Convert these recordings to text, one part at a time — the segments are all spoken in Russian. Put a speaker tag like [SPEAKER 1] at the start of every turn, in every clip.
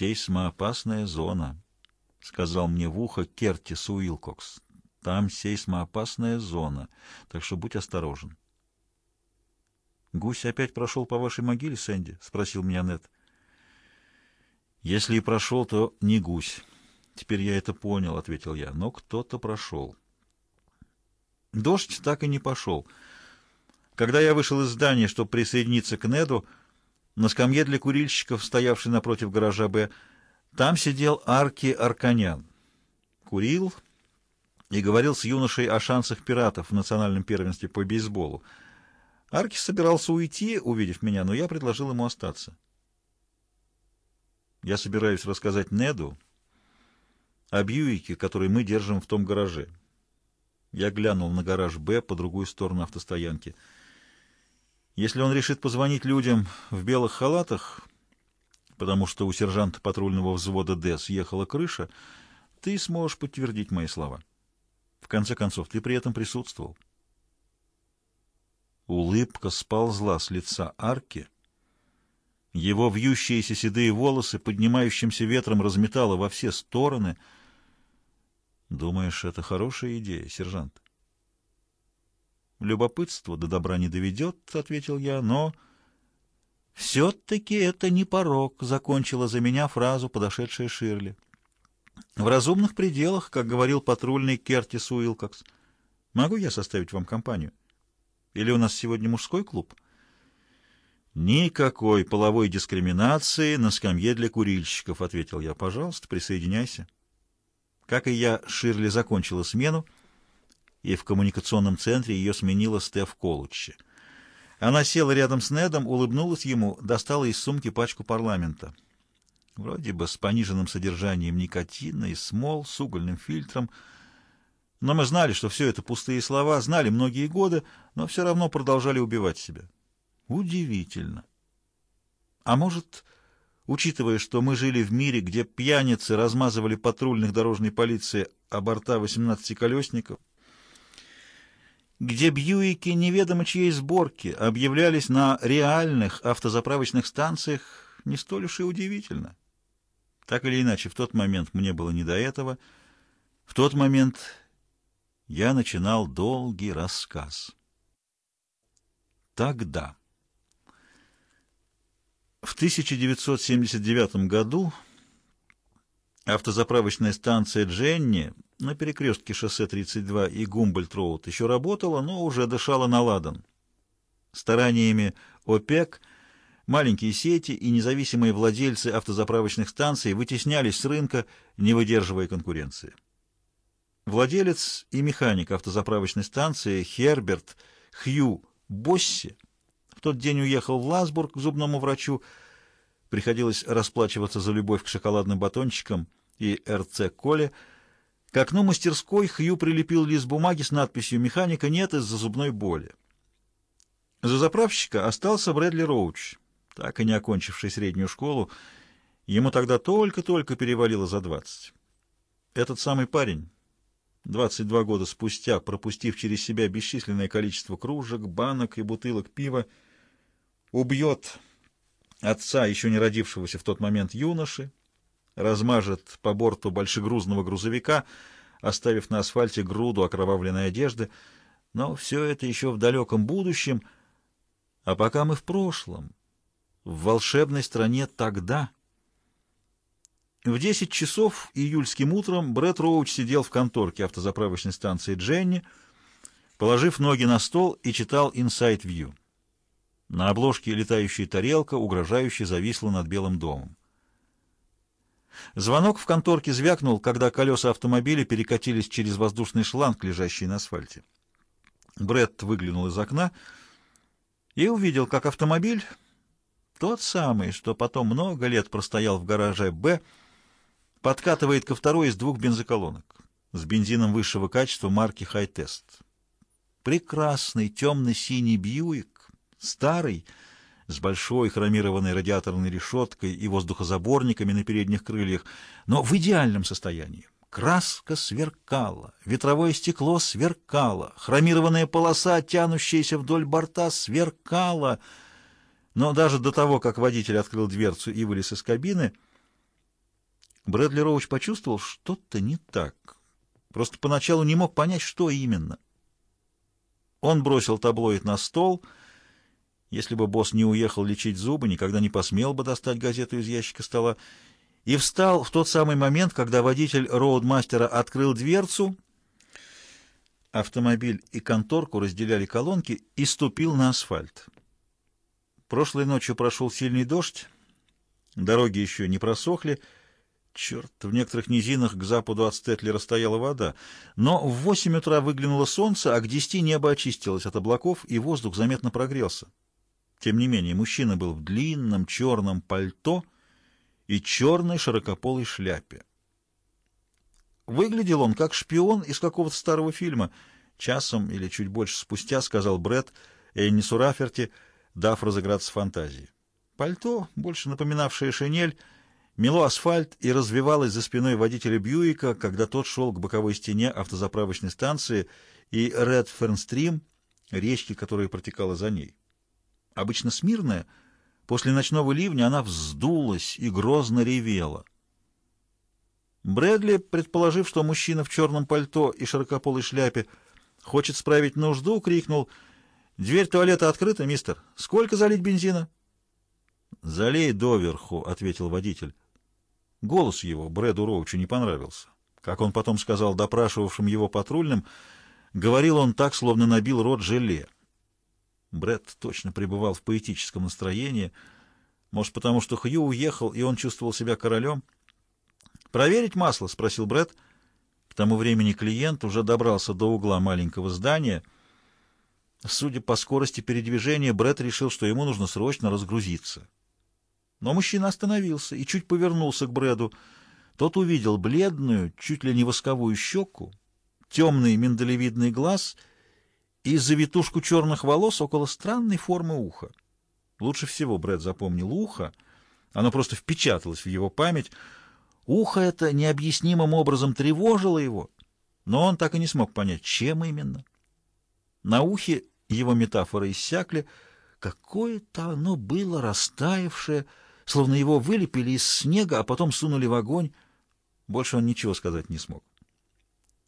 [SPEAKER 1] «Сейсмоопасная зона», — сказал мне в ухо Кертис Уилкокс. «Там сейсмоопасная зона, так что будь осторожен». «Гусь опять прошел по вашей могиле, Сэнди?» — спросил меня Нед. «Если и прошел, то не гусь. Теперь я это понял», — ответил я. «Но кто-то прошел». Дождь так и не пошел. Когда я вышел из здания, чтобы присоединиться к Неду, на скамье для курильщиков, стоявшей напротив гаража «Б», там сидел Арки Арканян. Курил и говорил с юношей о шансах пиратов в национальном первенстве по бейсболу. Арки собирался уйти, увидев меня, но я предложил ему остаться. Я собираюсь рассказать Неду о Бьюике, который мы держим в том гараже. Я глянул на гараж «Б» по другую сторону автостоянки. Если он решит позвонить людям в белых халатах, потому что у сержанта патрульного взвода «Д» съехала крыша, ты сможешь подтвердить мои слова. В конце концов, ты при этом присутствовал. Улыбка сползла с лица арки. Его вьющиеся седые волосы поднимающимся ветром разметало во все стороны — Думаешь, это хорошая идея, сержант? Любопытство до добра не доведет, — ответил я, — но... Все-таки это не порог, — закончила за меня фразу подошедшая Ширли. В разумных пределах, как говорил патрульный Кертис Уилкокс. Могу я составить вам компанию? Или у нас сегодня мужской клуб? Никакой половой дискриминации на скамье для курильщиков, — ответил я. Пожалуйста, присоединяйся. Как и я, Ширли закончила смену, и в коммуникационном центре ее сменила Стеф Колуччи. Она села рядом с Недом, улыбнулась ему, достала из сумки пачку парламента. Вроде бы с пониженным содержанием никотина и смол, с угольным фильтром. Но мы знали, что все это пустые слова, знали многие годы, но все равно продолжали убивать себя. Удивительно. А может... Учитывая, что мы жили в мире, где пьяницы размазывали патрульных дорожной полиции о борта 18-колесников, где Бьюики неведомо чьей сборки объявлялись на реальных автозаправочных станциях, не столь уж и удивительно. Так или иначе, в тот момент мне было не до этого. В тот момент я начинал долгий рассказ. Тогда... В 1979 году автозаправочная станция «Дженни» на перекрестке шоссе 32 и Гумбольд-Роуд еще работала, но уже дышала на ладан. Стараниями ОПЕК маленькие сети и независимые владельцы автозаправочных станций вытеснялись с рынка, не выдерживая конкуренции. Владелец и механик автозаправочной станции Херберт Хью Босси в тот день уехал в Ласбург к зубному врачу. Приходилось расплачиваться за любовь к шоколадным батончикам и РЦ Коле. К окну мастерской Хью прилепил лист бумаги с надписью «Механика нет из-за зубной боли». За заправщика остался Брэдли Роуч, так и не окончивший среднюю школу. Ему тогда только-только перевалило за двадцать. Этот самый парень, 22 года спустя, пропустив через себя бесчисленное количество кружек, банок и бутылок пива, убьет отца, еще не родившегося в тот момент юноши, размажет по борту большегрузного грузовика, оставив на асфальте груду окровавленной одежды. Но все это еще в далеком будущем, а пока мы в прошлом, в волшебной стране тогда. В десять часов июльским утром Брэд Роуч сидел в конторке автозаправочной станции Дженни, положив ноги на стол и читал «Inside View». На обложке летающая тарелка угрожающе зависла над Белым домом. Звонок в конторке звякнул, когда колеса автомобиля перекатились через воздушный шланг, лежащий на асфальте. Бретт выглянул из окна и увидел, как автомобиль, тот самый, что потом много лет простоял в гараже «Б», подкатывает ко второй из двух бензоколонок с бензином высшего качества марки «Хай-Тест». Прекрасный темно-синий «Бьюик» Старый, с большой хромированной радиаторной решеткой и воздухозаборниками на передних крыльях, но в идеальном состоянии. Краска сверкала, ветровое стекло сверкало, хромированная полоса, тянущаяся вдоль борта, сверкала. Но даже до того, как водитель открыл дверцу и вылез из кабины, Брэдли Роуч почувствовал, что-то не так. Просто поначалу не мог понять, что именно. Он бросил таблоид на стол. Если бы босс не уехал лечить зубы, никогда не посмел бы достать газету из ящика стола. И встал в тот самый момент, когда водитель роудмастера открыл дверцу, автомобиль и конторку разделяли колонки, и ступил на асфальт. Прошлой ночью прошел сильный дождь, дороги еще не просохли, Черт, в некоторых низинах к западу от Стетлера стояла вода. Но в восемь утра выглянуло солнце, а к десяти небо очистилось от облаков, и воздух заметно прогрелся. Тем не менее, мужчина был в длинном черном пальто и черной широкополой шляпе. Выглядел он как шпион из какого-то старого фильма. Часом или чуть больше спустя сказал Бред Эннису Раферти, дав разыграться фантазии. Пальто, больше напоминавшее шинель, мело асфальт и развивалось за спиной водителя Бьюика, когда тот шел к боковой стене автозаправочной станции и Редфернстрим, речки, которая протекала за ней. Обычно смирная, после ночного ливня она вздулась и грозно ревела. Брэдли, предположив, что мужчина в черном пальто и широкополой шляпе хочет справить нужду, крикнул «Дверь туалета открыта, мистер. Сколько залить бензина?» «Залей доверху», — ответил водитель. Голос его Брэду Роучу не понравился. Как он потом сказал допрашивавшим его патрульным, говорил он так, словно набил рот желе. Брэд точно пребывал в поэтическом настроении, может, потому что Хью уехал, и он чувствовал себя королем. «Проверить масло?» — спросил Брэд. К тому времени клиент уже добрался до угла маленького здания. Судя по скорости передвижения, Брэд решил, что ему нужно срочно разгрузиться. Но мужчина остановился и чуть повернулся к Брэду. Тот увидел бледную, чуть ли не восковую щеку, темный миндалевидный глаз и завитушку черных волос около странной формы уха. Лучше всего Брэд запомнил ухо, оно просто впечаталось в его память. Ухо это необъяснимым образом тревожило его, но он так и не смог понять, чем именно. На ухе его метафоры иссякли, какое-то оно было растаявшее, словно его вылепили из снега, а потом сунули в огонь. Больше он ничего сказать не смог.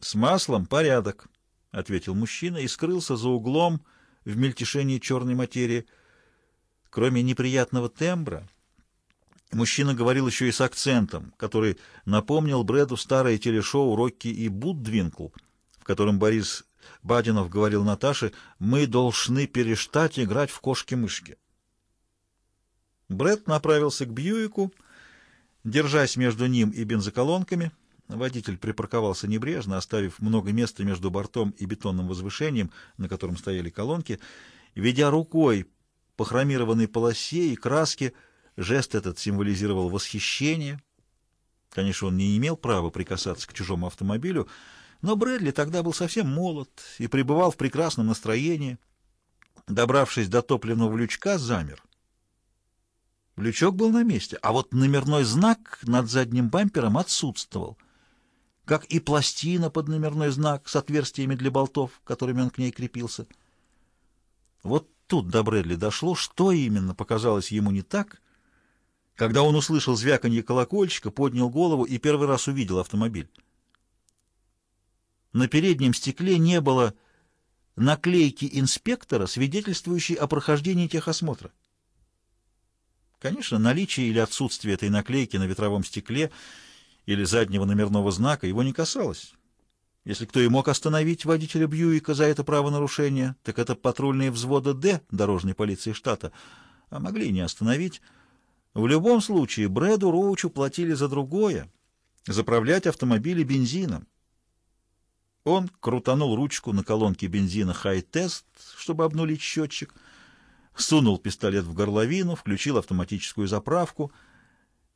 [SPEAKER 1] «С маслом порядок», — ответил мужчина и скрылся за углом в мельтешении черной материи. Кроме неприятного тембра, мужчина говорил еще и с акцентом, который напомнил Брэду старое телешоу «Рокки и Буддвинкл», в котором Борис Бадинов говорил Наташе «Мы должны перестать играть в кошки-мышки». Бред направился к Бьюику, держась между ним и бензоколонками. Водитель припарковался небрежно, оставив много места между бортом и бетонным возвышением, на котором стояли колонки, ведя рукой по хромированной полосе и краске, жест этот символизировал восхищение. Конечно, он не имел права прикасаться к чужому автомобилю, но Брэдли тогда был совсем молод и пребывал в прекрасном настроении. Добравшись до топливного лючка, замер. Лючок был на месте, а вот номерной знак над задним бампером отсутствовал, как и пластина под номерной знак с отверстиями для болтов, которыми он к ней крепился. Вот тут до Брэдли дошло, что именно показалось ему не так, когда он услышал звяканье колокольчика, поднял голову и первый раз увидел автомобиль. На переднем стекле не было наклейки инспектора, свидетельствующей о прохождении техосмотра. Конечно, наличие или отсутствие этой наклейки на ветровом стекле или заднего номерного знака его не касалось. Если кто и мог остановить водителя Бьюика за это правонарушение, так это патрульные взвода «Д» дорожной полиции штата, а могли не остановить. В любом случае, Брэду Роучу платили за другое — заправлять автомобили бензином. Он крутанул ручку на колонке бензина «Хай-тест», чтобы обнулить счетчик — сунул пистолет в горловину, включил автоматическую заправку.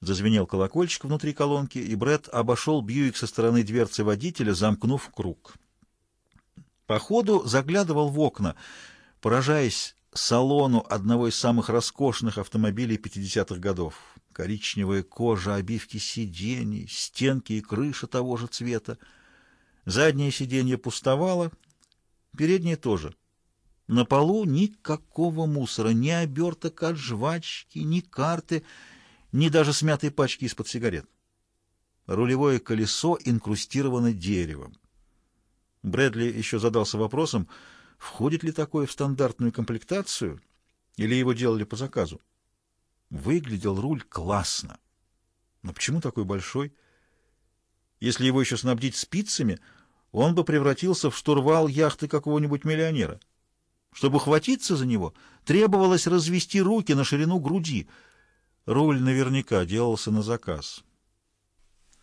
[SPEAKER 1] Зазвенел колокольчик внутри колонки, и Бред обошел Бьюик со стороны дверцы водителя, замкнув круг. По ходу заглядывал в окна, поражаясь салону одного из самых роскошных автомобилей 50-х годов. Коричневая кожа, обивки сидений, стенки и крыша того же цвета. Заднее сиденье пустовало, переднее тоже — на полу никакого мусора, ни оберток от жвачки, ни карты, ни даже смятой пачки из-под сигарет. Рулевое колесо инкрустировано деревом. Брэдли еще задался вопросом, входит ли такое в стандартную комплектацию, или его делали по заказу. Выглядел руль классно. Но почему такой большой? Если его еще снабдить спицами, он бы превратился в штурвал яхты какого-нибудь миллионера. Чтобы хватиться за него, требовалось развести руки на ширину груди. Руль наверняка делался на заказ.